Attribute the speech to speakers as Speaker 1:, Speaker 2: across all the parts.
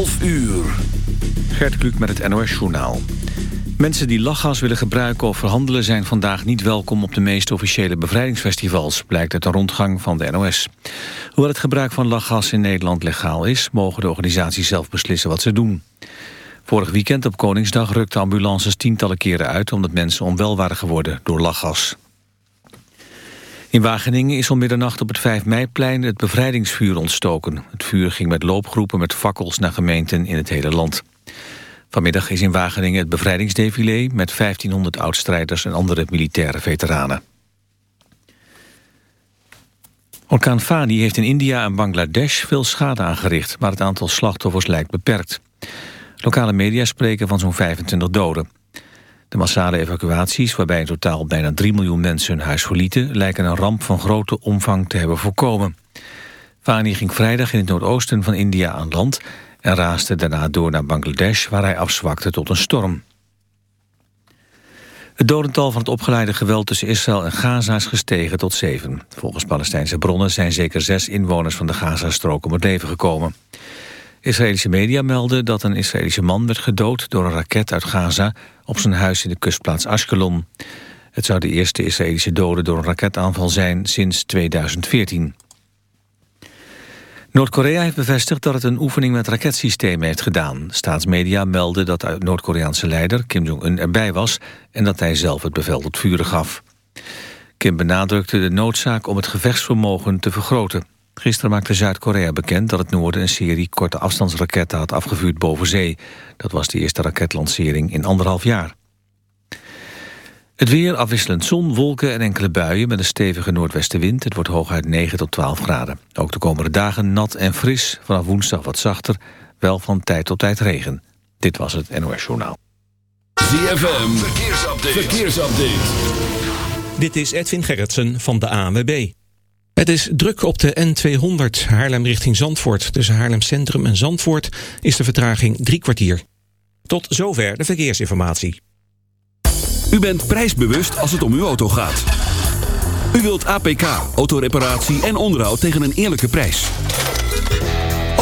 Speaker 1: 12 uur.
Speaker 2: Gert Kluk met het NOS-journaal. Mensen die lachgas willen gebruiken of verhandelen... zijn vandaag niet welkom op de meest officiële bevrijdingsfestivals... blijkt uit een rondgang van de NOS. Hoewel het gebruik van lachgas in Nederland legaal is... mogen de organisaties zelf beslissen wat ze doen. Vorig weekend op Koningsdag rukten ambulances tientallen keren uit... omdat mensen onwel waren geworden door lachgas. In Wageningen is om middernacht op het 5 meiplein het bevrijdingsvuur ontstoken. Het vuur ging met loopgroepen met fakkels naar gemeenten in het hele land. Vanmiddag is in Wageningen het bevrijdingsdefilé... met 1500 oudstrijders en andere militaire veteranen. Orkaan Fani heeft in India en Bangladesh veel schade aangericht... maar het aantal slachtoffers lijkt beperkt. Lokale media spreken van zo'n 25 doden. De massale evacuaties, waarbij in totaal bijna 3 miljoen mensen hun huis verlieten... lijken een ramp van grote omvang te hebben voorkomen. Fani ging vrijdag in het noordoosten van India aan land... en raasde daarna door naar Bangladesh, waar hij afzwakte tot een storm. Het dodental van het opgeleide geweld tussen Israël en Gaza is gestegen tot zeven. Volgens Palestijnse bronnen zijn zeker zes inwoners van de Gazastrook om het leven gekomen. Israëlische media melden dat een Israëlische man werd gedood door een raket uit Gaza op zijn huis in de kustplaats Ashkelon. Het zou de eerste Israëlische dode door een raketaanval zijn sinds 2014. Noord-Korea heeft bevestigd dat het een oefening met raketsystemen heeft gedaan. Staatsmedia melden dat de Noord-Koreaanse leider Kim Jong-un erbij was... en dat hij zelf het bevel tot vuren gaf. Kim benadrukte de noodzaak om het gevechtsvermogen te vergroten. Gisteren maakte Zuid-Korea bekend dat het noorden een serie korte afstandsraketten had afgevuurd boven zee. Dat was de eerste raketlancering in anderhalf jaar. Het weer afwisselend zon, wolken en enkele buien met een stevige noordwestenwind. Het wordt hooguit 9 tot 12 graden. Ook de komende dagen nat en fris, vanaf woensdag wat zachter. Wel van tijd tot tijd regen. Dit was het NOS Journaal.
Speaker 1: ZFM, verkeersupdate. verkeersupdate.
Speaker 3: Dit is Edwin Gerritsen van de ANWB. Het is druk op de N200 Haarlem richting Zandvoort. Tussen Haarlem Centrum en Zandvoort is de vertraging drie kwartier. Tot zover de verkeersinformatie.
Speaker 1: U bent prijsbewust als het om uw auto gaat. U wilt APK, autoreparatie en onderhoud tegen een eerlijke prijs.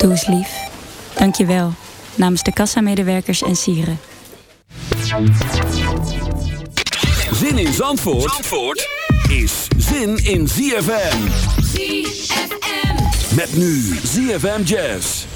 Speaker 4: Doe eens lief. Dank je wel. Namens de kassamedewerkers en sieren.
Speaker 1: Zin in Zandvoort, Zandvoort is zin in ZFM.
Speaker 5: ZFM.
Speaker 1: Met nu ZFM Jazz.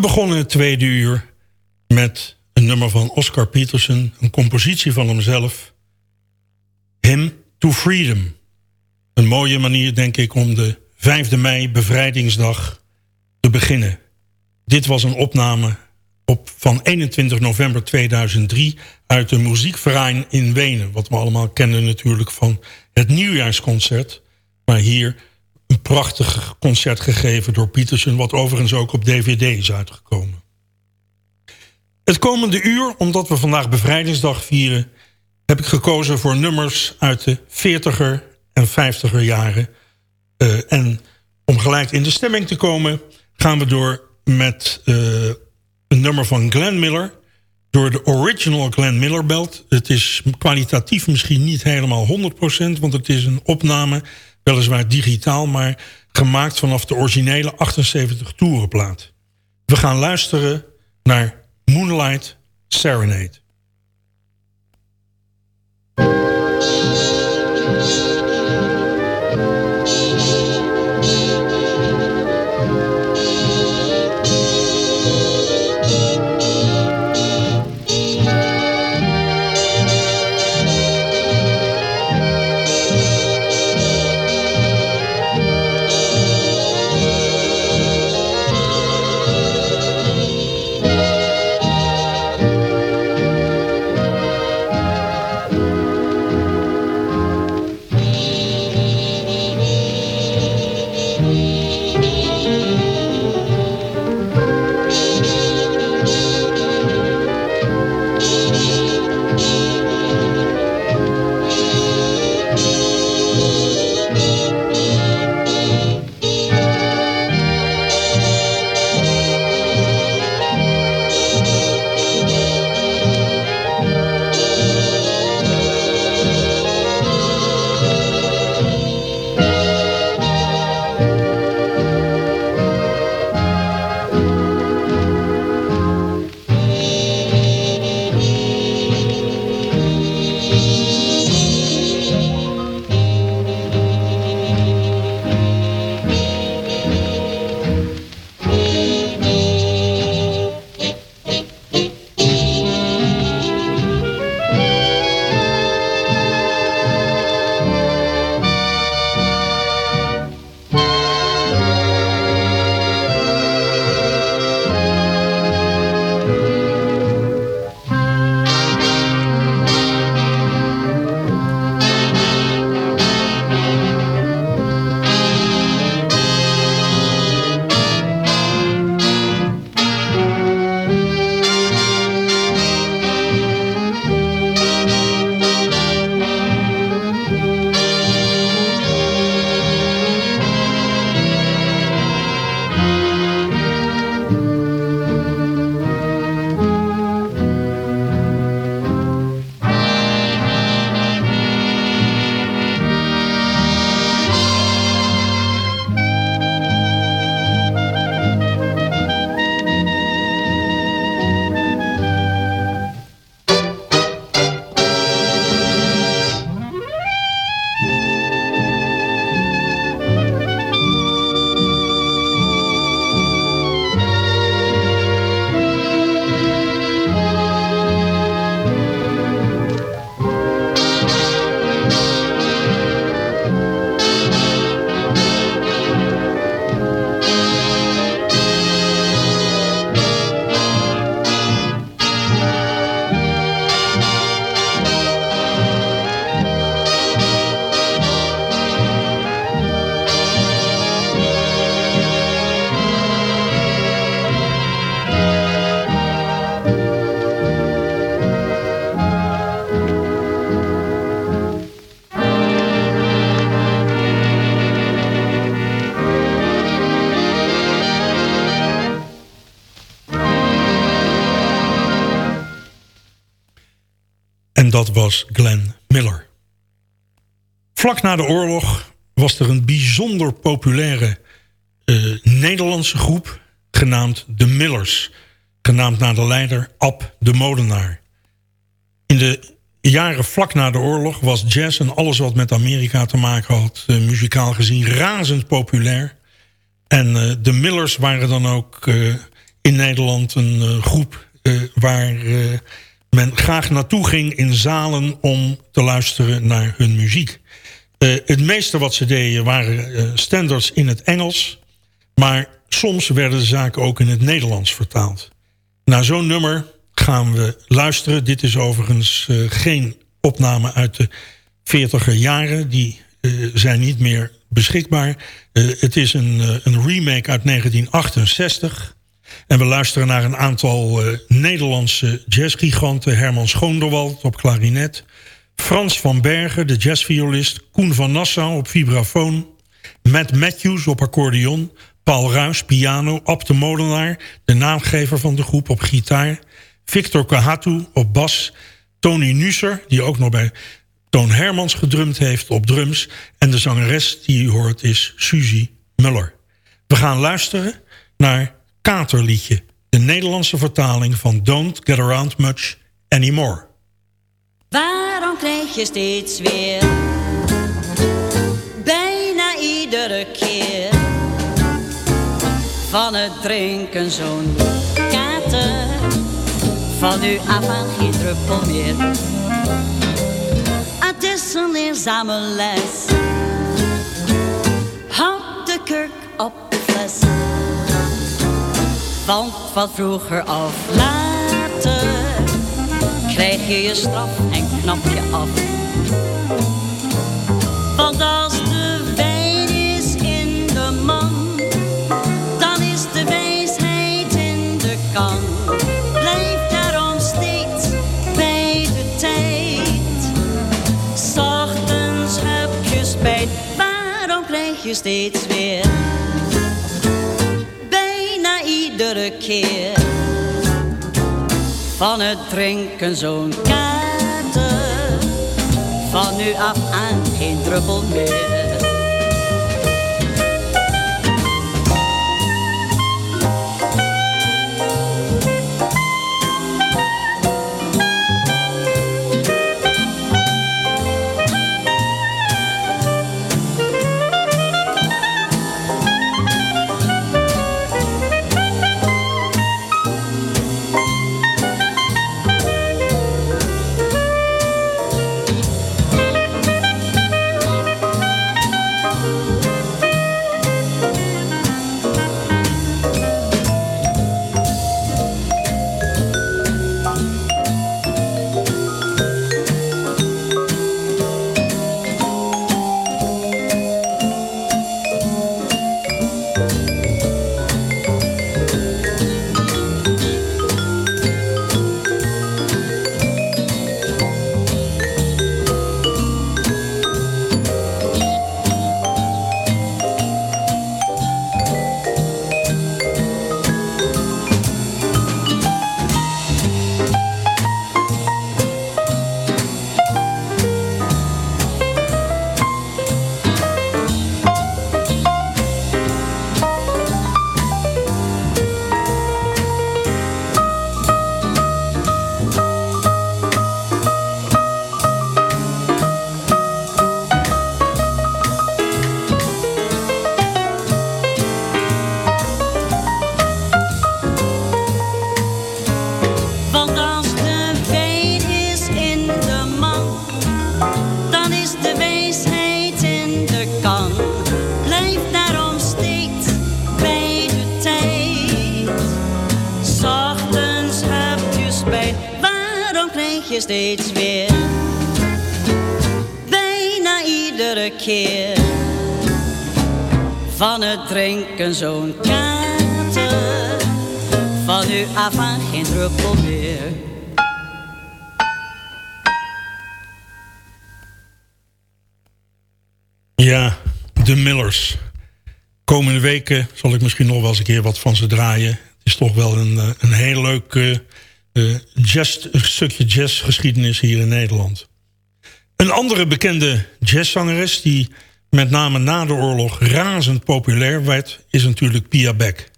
Speaker 6: We begonnen het tweede uur met een nummer van Oscar Peterson, een compositie van hemzelf. Him to Freedom. Een mooie manier, denk ik, om de 5e mei, bevrijdingsdag, te beginnen. Dit was een opname op, van 21 november 2003 uit de Muziekverein in Wenen. Wat we allemaal kennen natuurlijk van het nieuwjaarsconcert. Maar hier een prachtig concert gegeven door Peterson... wat overigens ook op DVD is uitgekomen. Het komende uur, omdat we vandaag bevrijdingsdag vieren... heb ik gekozen voor nummers uit de 40er en 50er jaren. Uh, en om gelijk in de stemming te komen... gaan we door met uh, een nummer van Glenn Miller... door de original Glenn Miller belt. Het is kwalitatief misschien niet helemaal 100%... want het is een opname, weliswaar digitaal... maar gemaakt vanaf de originele 78 toerenplaat. We gaan luisteren naar Moonlight Serenade. Glenn Miller. Vlak na de oorlog was er een bijzonder populaire uh, Nederlandse groep... genaamd de Millers, genaamd naar de leider Ab de Molenaar. In de jaren vlak na de oorlog was jazz en alles wat met Amerika te maken had... Uh, muzikaal gezien razend populair. En uh, de Millers waren dan ook in Nederland een eh, groep eh, waar eh, men graag naartoe ging in zalen om te luisteren naar hun muziek. Eh, het meeste wat ze deden waren eh, standards in het Engels, maar soms werden de zaken ook in het Nederlands vertaald. Naar zo'n nummer gaan we luisteren. Dit is overigens eh, geen opname uit de 40er jaren. Die zijn niet meer beschikbaar. Het is een, een remake uit 1968. En we luisteren naar een aantal eh, Nederlandse jazzgiganten. Herman Schoonderwald op klarinet. Frans van Bergen, de jazzviolist. Koen van Nassau op vibrafoon. Matt Matthews op accordeon. Paul Ruys, piano. Ab de Molenaar, de naamgever van de groep, op gitaar. Victor Kahatu op bas. Tony Nusser, die ook nog bij Toon Hermans gedrumd heeft op drums. En de zangeres die u hoort is Suzy Muller. We gaan luisteren naar Katerliedje. De Nederlandse vertaling van Don't Get Around Much Anymore.
Speaker 7: Waarom krijg je steeds weer bijna iedere keer van het drinken zo'n kater van u af aan geen druppel meer? Het is een leerzame les. Houd de kurk op de fles. Want van vroeger af later krijg je je straf en knap je af. Want als de wijn is in de man, dan is de wijsheid in de kan. Blijf daarom steeds bij de tijd. Ochtends heb je spijt, waarom krijg je steeds weer? Iedere keer van het drinken zo'n kater. Van nu af aan geen druppel meer. Zo'n kater. Van nu af aan geen druppel meer.
Speaker 6: Ja, de Millers. Komende weken zal ik misschien nog wel eens een keer wat van ze draaien. Het is toch wel een, eh, een heel leuk eh, jazz, een stukje jazzgeschiedenis hier in Nederland. Een andere bekende jazzzangeres die met name na de oorlog razend populair werd... is natuurlijk Pia Beck.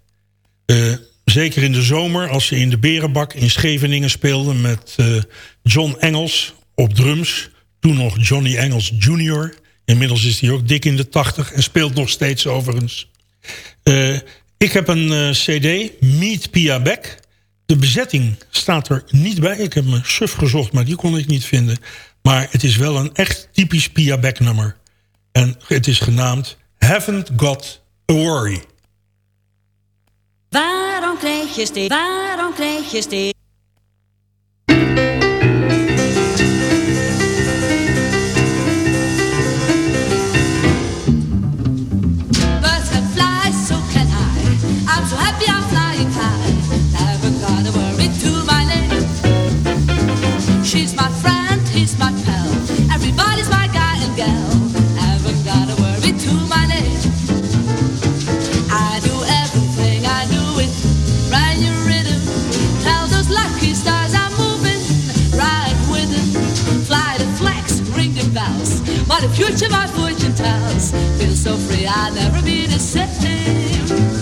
Speaker 6: Eh, zeker in de zomer als ze in de Berenbak in Scheveningen speelde... met eh, John Engels op drums. Toen nog Johnny Engels Jr. Inmiddels is hij ook dik in de tachtig en speelt nog steeds overigens. Eh, Ik heb een cd, Meet Pia Beck. De bezetting staat er niet bij. Ik heb me suf gezocht, maar die kon ik niet vinden. Maar het is wel een echt typisch Pia Beck nummer. En het is genaamd Haven't Got a Worry.
Speaker 7: Waarom krijg je steeds, waarom krijg je steeds...
Speaker 5: the future, my fortune tells. Feel so free, I'll never be the same.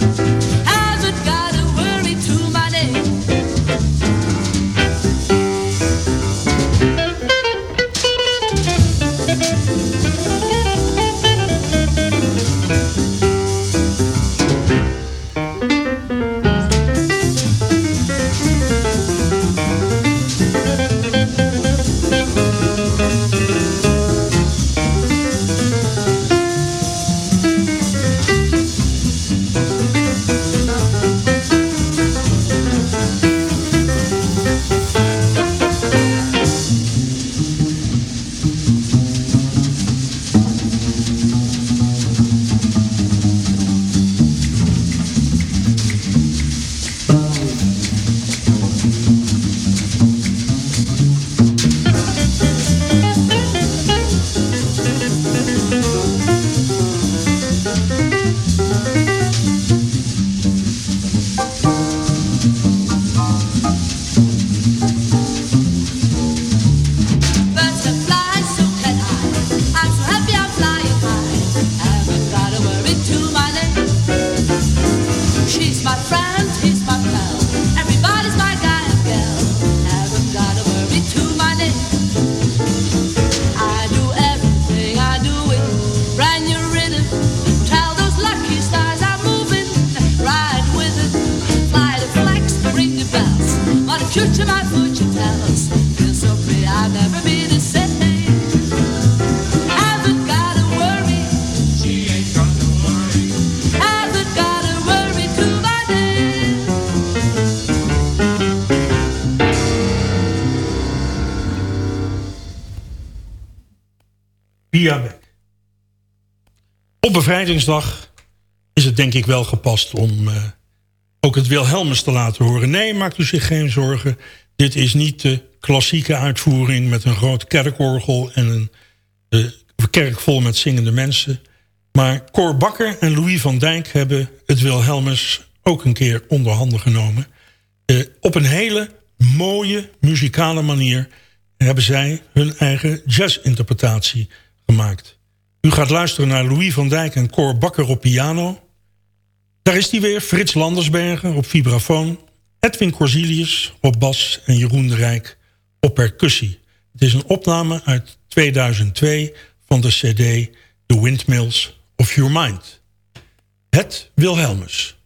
Speaker 6: Op bevrijdingsdag is het denk ik wel gepast om eh, ook het Wilhelmus te laten horen. Nee, maakt u zich geen zorgen. Dit is niet de klassieke uitvoering met een groot kerkorgel... en een kerk vol met zingende mensen. Maar Cor Bakker en Louis van Dijk hebben het Wilhelmus ook een keer onder handen genomen. Eh, op een hele mooie muzikale manier hebben zij hun eigen jazzinterpretatie U gaat luisteren naar Louis van Dijk en Cor Bakker op piano. Daar is hij weer, Frits Landersbergen op vibrafoon... Edwin Corsilius op bas en Jeroen de Rijk op percussie. Het is een opname uit 2002 van de cd The Windmills of Your Mind. Het Wilhelmus.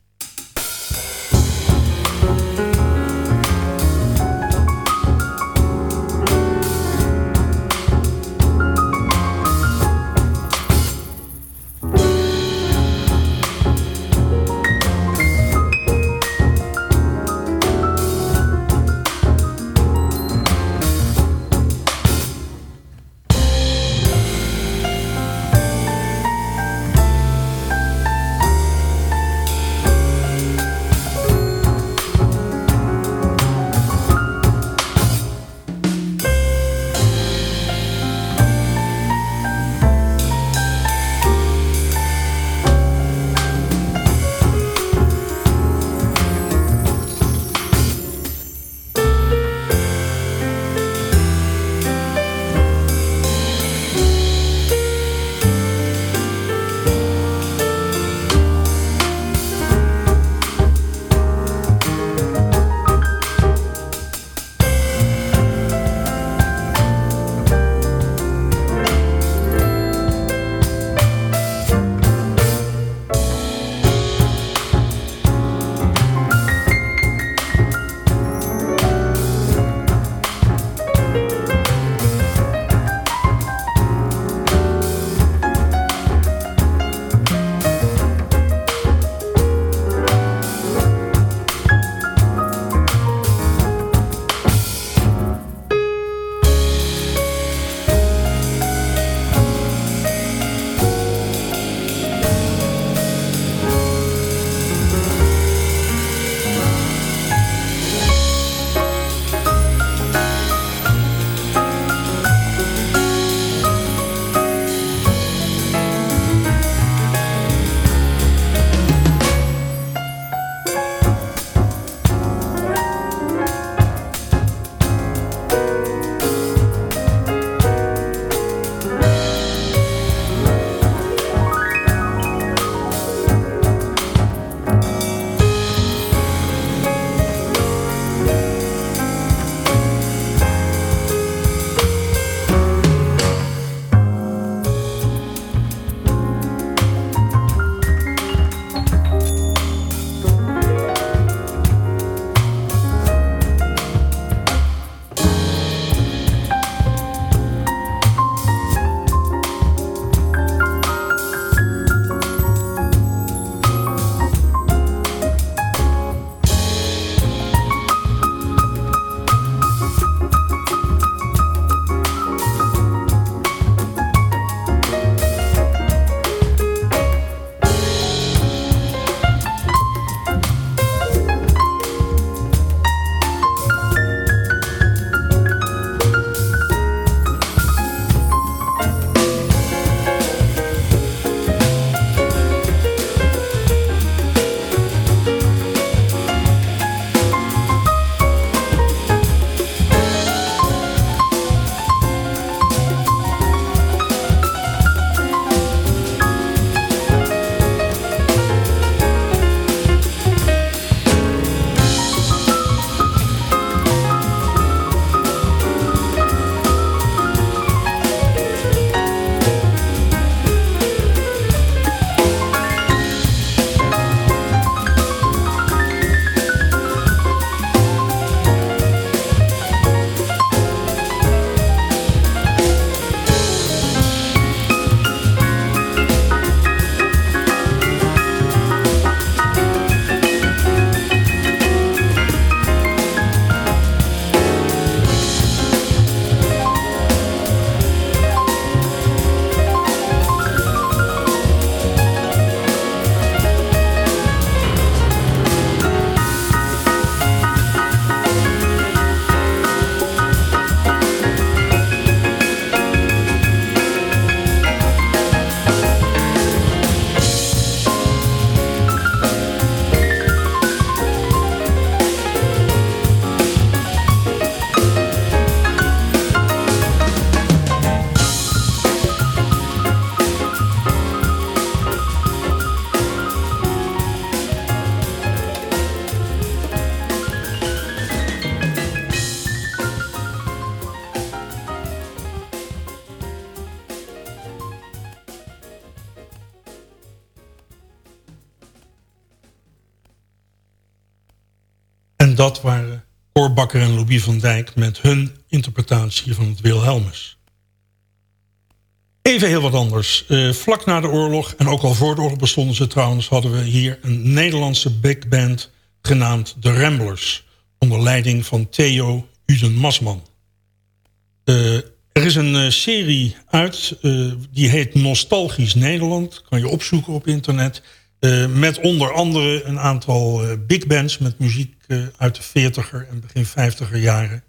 Speaker 6: Van Dijk... met hun interpretatie van het Wilhelmus. Even heel wat anders. Uh, vlak na de oorlog, en ook al voor de oorlog bestonden ze trouwens... hadden we hier een Nederlandse big band genaamd de Ramblers... onder leiding van Theo Uden-Masman. Uh, er is een uh, serie uit, die heet Nostalgisch Nederland. Kan je opzoeken op internet. Met onder andere een aantal big bands met muziek uit de 40er en begin 50er jaren.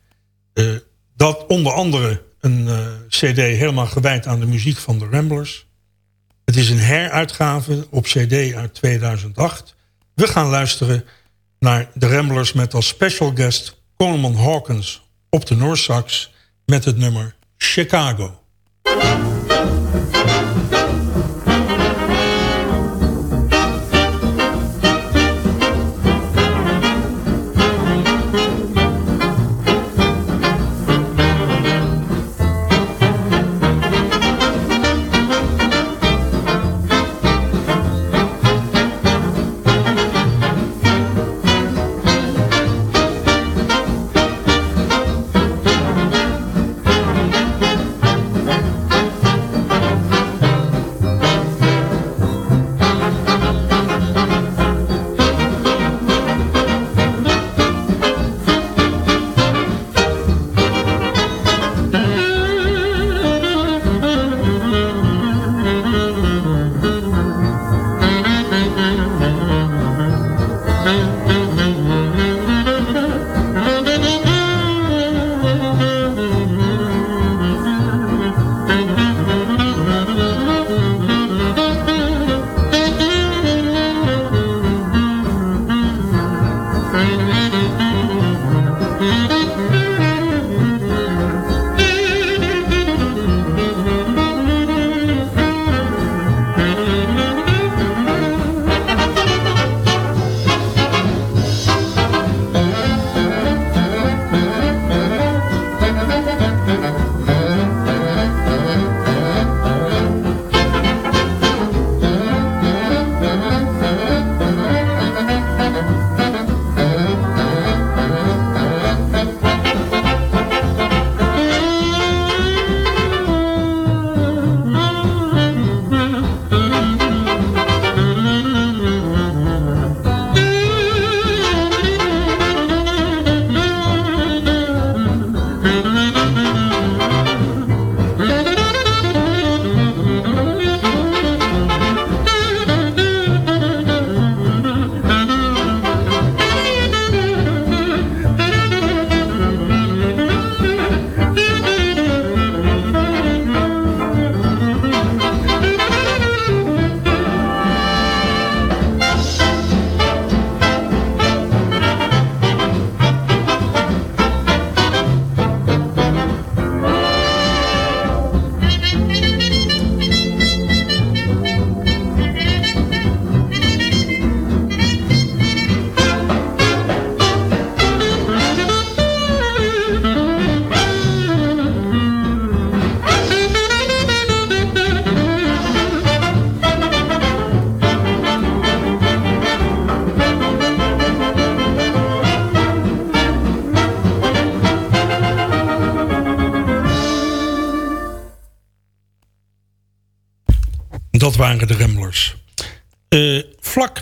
Speaker 6: dat onder andere een cd helemaal gewijd aan de muziek van de Ramblers. Het is een heruitgave op cd uit 2008. We gaan luisteren naar de Ramblers met als special guest Coleman Hawkins op de Noorsax met het nummer Chicago.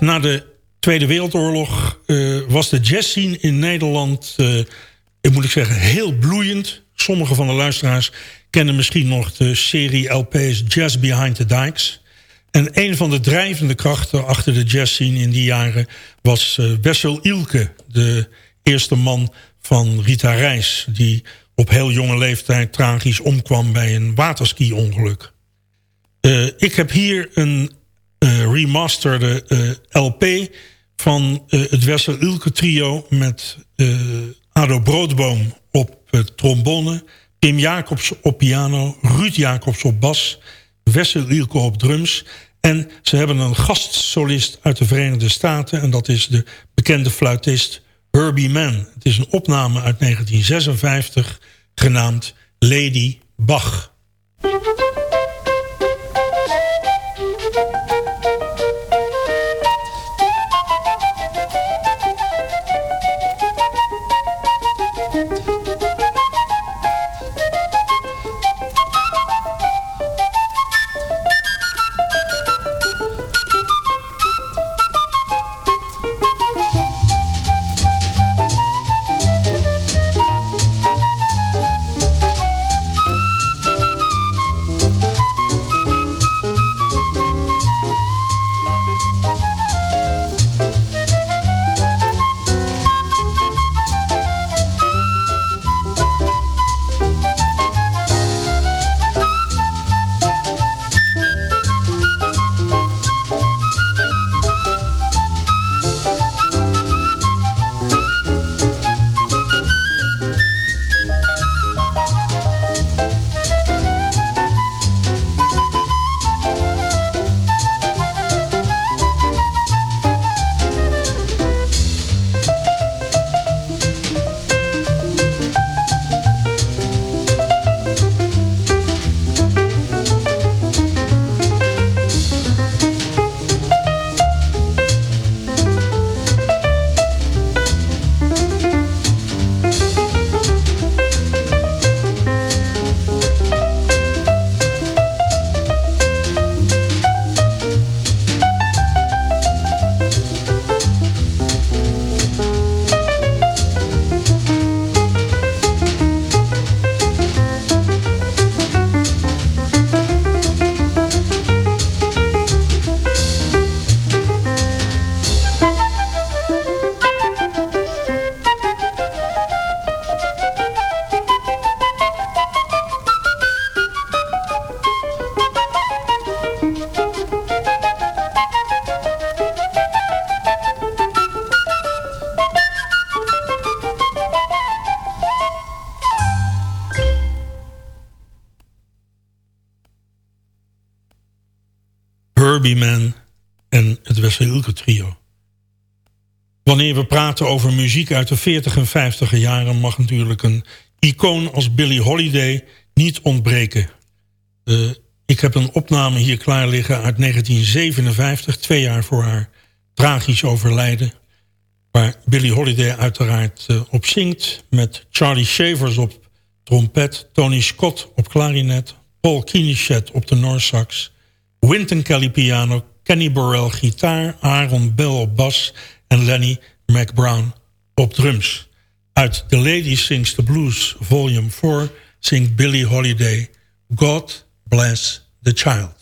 Speaker 6: Na de Tweede Wereldoorlog uh, was de jazzscene in Nederland... Ik moet ik zeggen, heel bloeiend. Sommige van de luisteraars kennen misschien nog de serie LP's Jazz Behind the Dikes. En een van de drijvende krachten achter de jazzscene in die jaren... was Wessel Ilke, de eerste man van Rita Reis... die op heel jonge leeftijd tragisch omkwam bij een waterski-ongeluk. Ik heb hier een remasterde uh, LP van het Wessel Ulke trio... met Ado Broodboom op trombone... Pim Jacobs op piano, Ruud Jacobs op bas... Wessel Ulke op drums... En ze hebben een gastsolist uit de Verenigde Staten... en dat is de bekende fluitist Herbie Mann. Het is een opname uit 1956 genaamd Lady Bach. Wanneer we praten over muziek uit de 40 en 50 jaren... mag natuurlijk een icoon als Billie Holiday niet ontbreken. Uh, ik heb een opname hier klaar liggen uit 1957... twee jaar voor haar tragisch overlijden... waar Billie Holiday uiteraard uh, op zingt... met Charlie Shavers op trompet... Tony Scott op klarinet... Paul Kinichet op de Noorsax... Wynton Kelly piano... Kenny Burrell gitaar... Aaron Bell op bas... en Lenny McBrown op drums. Uit The Lady Sings the Blues Volume 4 zingt Billie Holiday... God Bless the Child.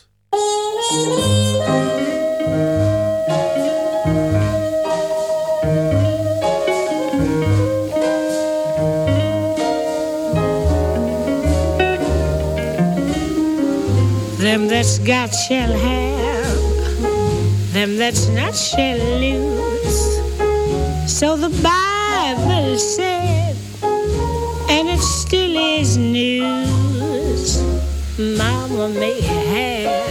Speaker 8: Them that's got shall have, them that's not shall lose. So the Bible said, and it still is news. Mama may have,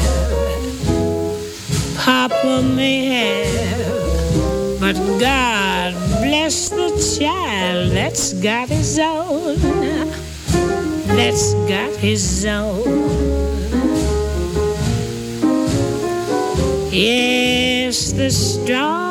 Speaker 8: Papa may have, but God bless the child that's got his own, that's got his own. Yes, the strong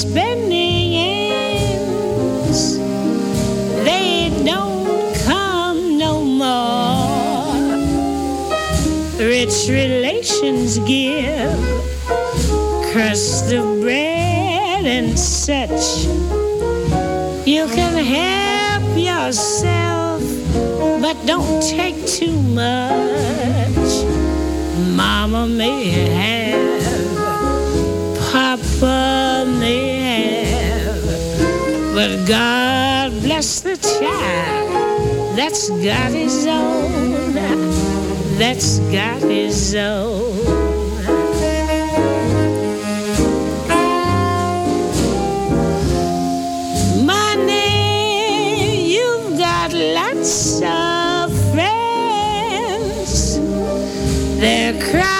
Speaker 8: Spending ends, they don't come no more. Rich relations give crust of bread and such. You can help yourself, but don't take too much. Mama may have, Papa but God bless the child that's got his own, that's got his own. Money, you've got lots of friends. They're crowding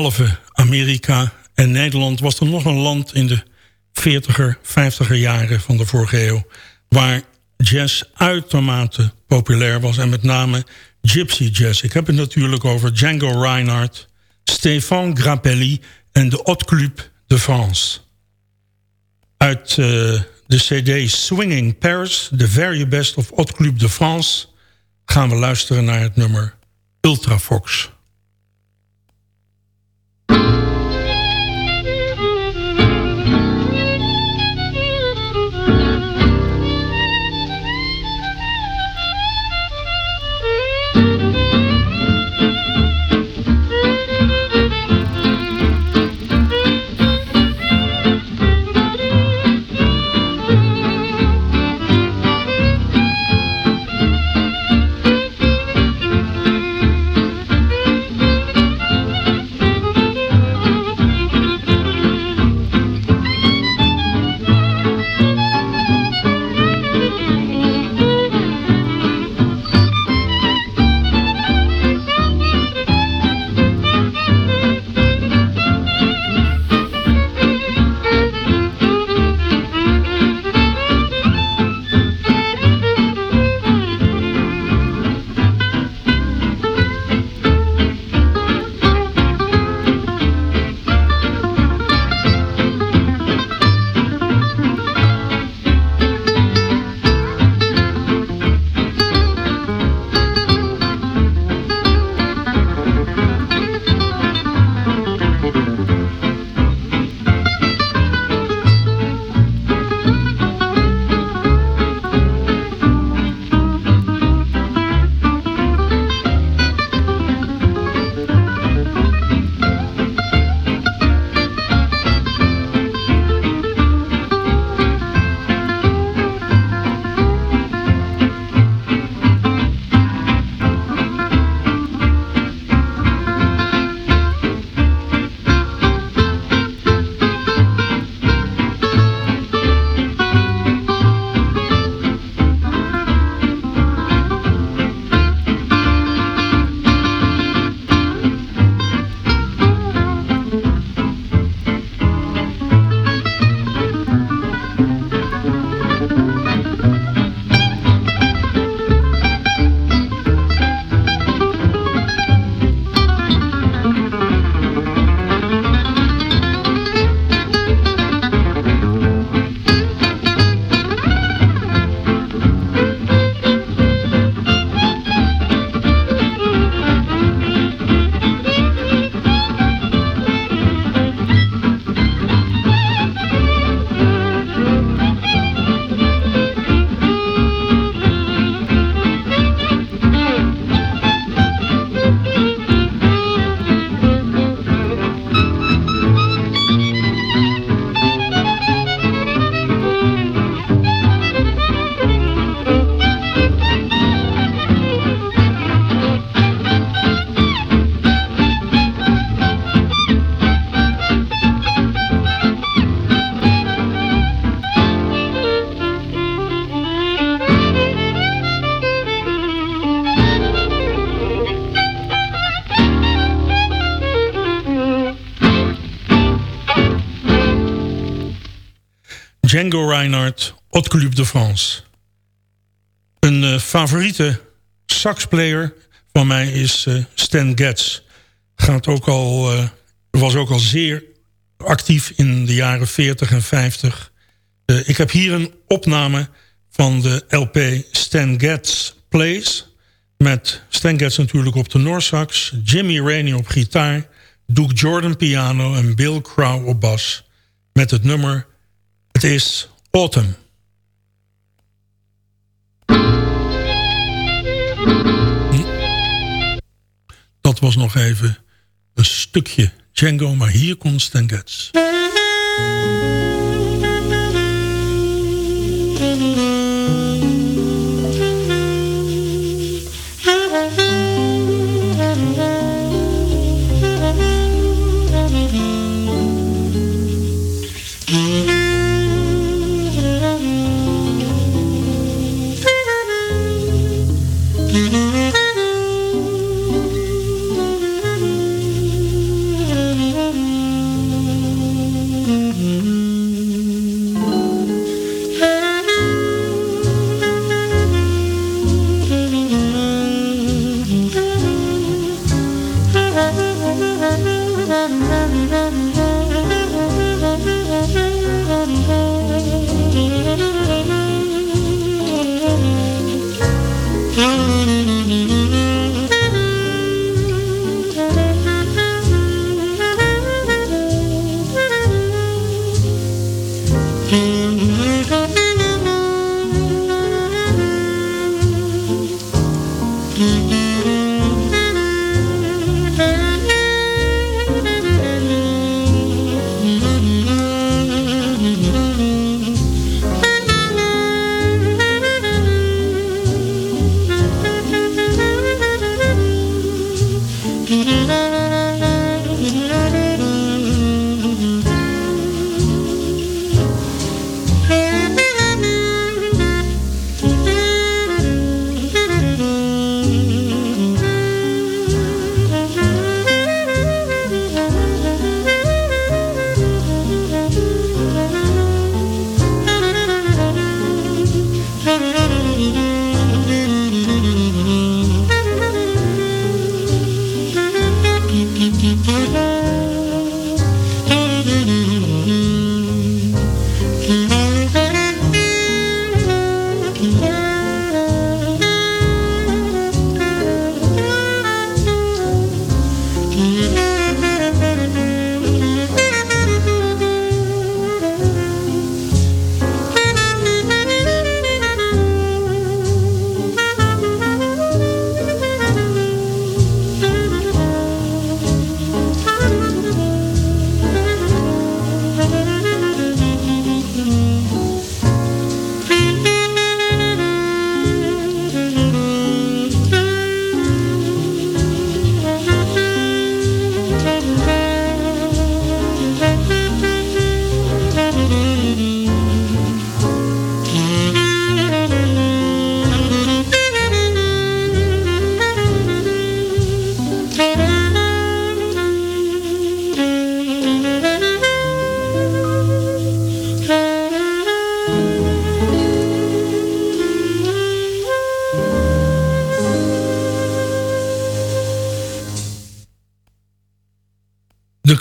Speaker 6: Behalve Amerika en Nederland was er nog een land in de 40er, 50er jaren van de vorige eeuw... waar jazz uitermate populair was en met name gypsy jazz. Ik heb het natuurlijk over Django Reinhardt, Stéphane Grappelli en de Hot Club de France. Uit uh, de cd Swinging Paris, The Very Best of Hot Club de France... gaan we luisteren naar het nummer Ultrafox. thank you Django Reinhardt, Hot Club de France. Een uh, favoriete saxplayer van mij is uh, Stan Getz. Gaat ook al, uh, was ook al zeer actief in de jaren 40 en 50. ik heb hier een opname van de LP Stan Getz Plays... met Stan Getz natuurlijk op de Noorsax... Jimmy Rainey op gitaar... Duke Jordan piano en Bill Crow op bas... met het nummer het is autumn. Dat was nog even een stukje Django, maar hier komt Stan Getz.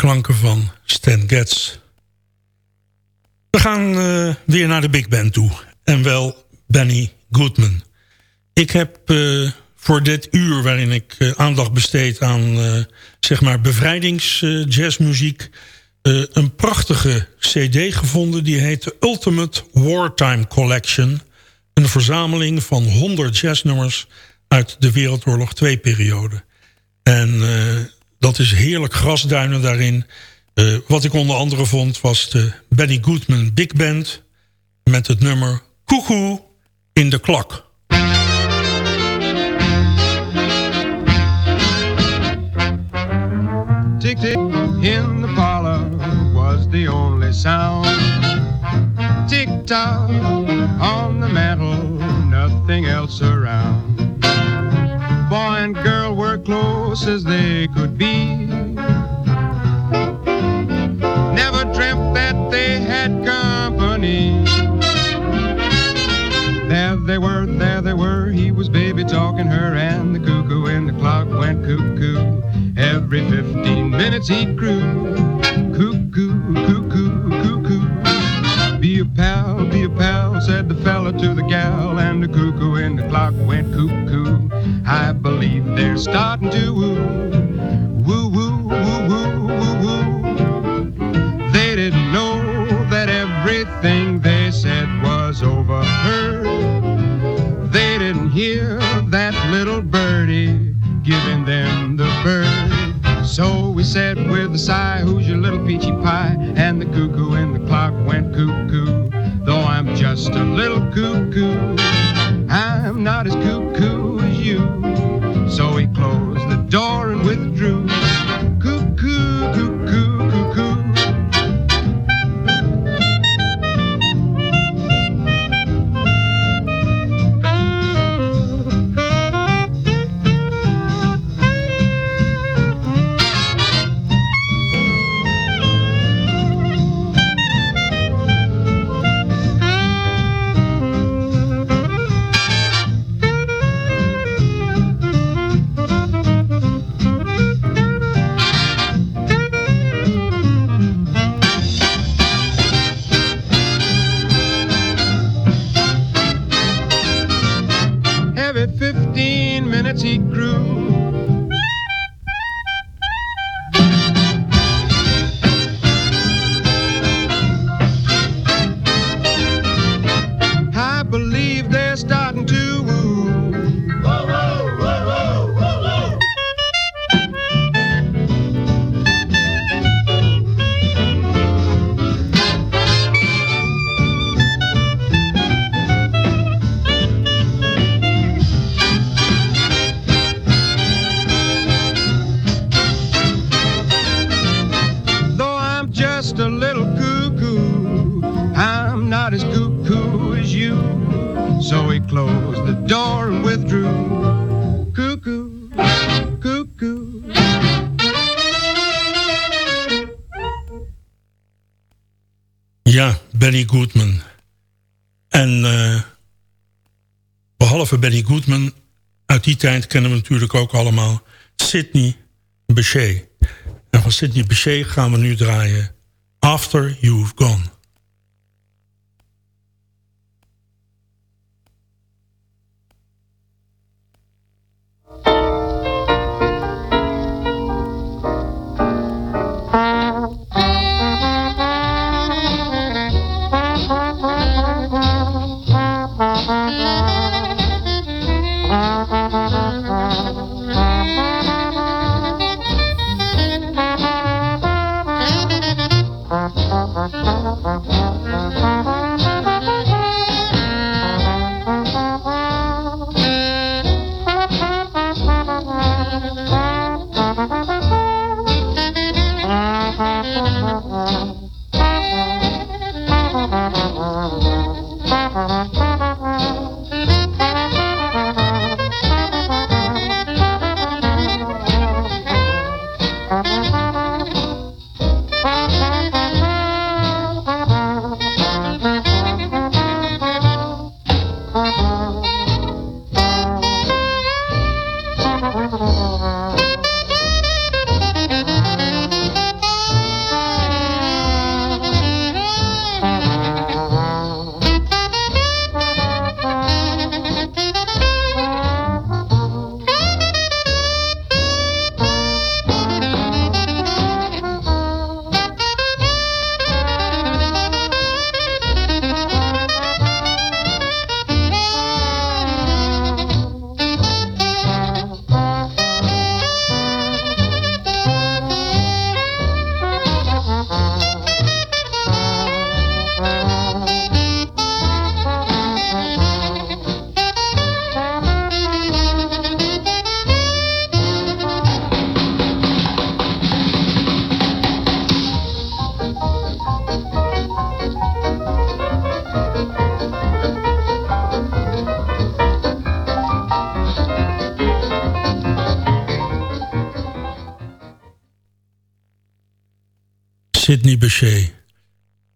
Speaker 6: Van Stan Getz. We gaan uh, weer naar de big band toe. En wel Benny Goodman. Ik heb uh, voor dit uur waarin ik uh, aandacht besteed aan zeg maar bevrijdingsjazzmuziek... een prachtige cd gevonden. Die heet de Ultimate Wartime Collection. Een verzameling van 100 jazznummers uit de Wereldoorlog 2-periode. En dat is heerlijk grasduinen daarin. Uh, wat ik onder andere vond was de Benny Goodman Big Band... met het nummer Koekoe in de klok.
Speaker 9: Tick-tick in the parlor was the only sound. Tick-tock on the mantle, nothing else around. Close as they could be. Never dreamt that they had company. There they were, there they were. He was baby talking her, and the cuckoo in the clock went cuckoo. Every 15 minutes he'd crew. Starting to
Speaker 6: Goodman. En eh, behalve Benny Goodman... uit die tijd kennen we natuurlijk ook allemaal... Sidney Bechet. En van Sidney Bechet gaan we nu draaien... After You've Gone.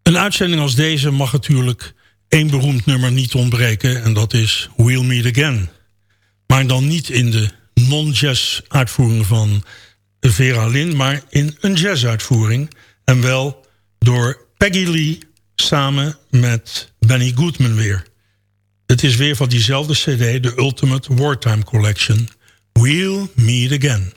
Speaker 6: Een uitzending als deze mag natuurlijk één beroemd nummer niet ontbreken... en dat is We'll Meet Again. Maar dan niet in de non-jazz uitvoering van Vera Lynn... maar in een jazz uitvoering. En wel door Peggy Lee samen met Benny Goodman weer. Het is weer van diezelfde cd, de Ultimate Wartime Collection. We'll Meet Again.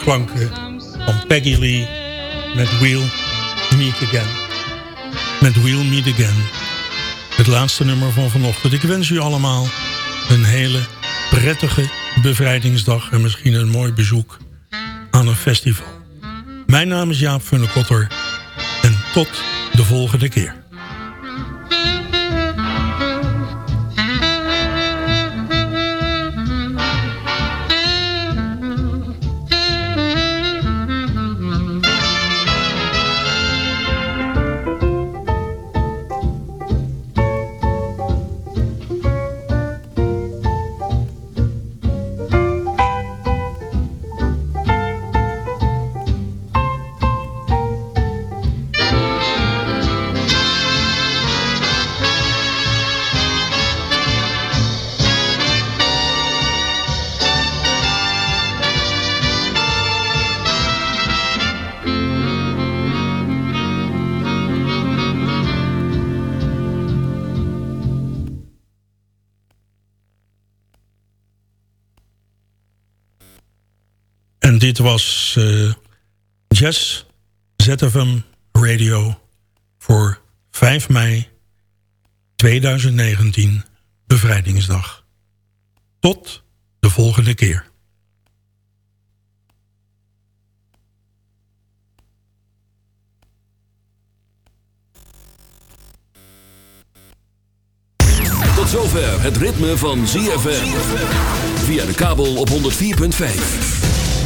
Speaker 6: Klanken van Peggy Lee met We'll Meet Again. Met We'll Meet Again. Het laatste nummer van vanochtend. Ik wens u allemaal een hele prettige bevrijdingsdag... en misschien een mooi bezoek aan een festival. Mijn naam is Jaap Funnekotter. En tot de volgende keer. Was eh, Jazz ZFM Radio voor 5 mei 2019, Bevrijdingsdag. Tot de volgende keer.
Speaker 1: Tot zover het ritme van ZFM. Via de kabel op 104.5.